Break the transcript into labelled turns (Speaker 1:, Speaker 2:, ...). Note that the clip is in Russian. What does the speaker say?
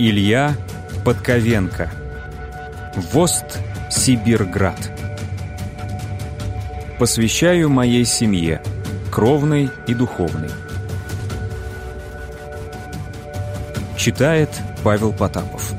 Speaker 1: Илья Подковенко. Вост Сибирград. Посвящаю моей семье, кровной и духовной. Читает Павел Потапов.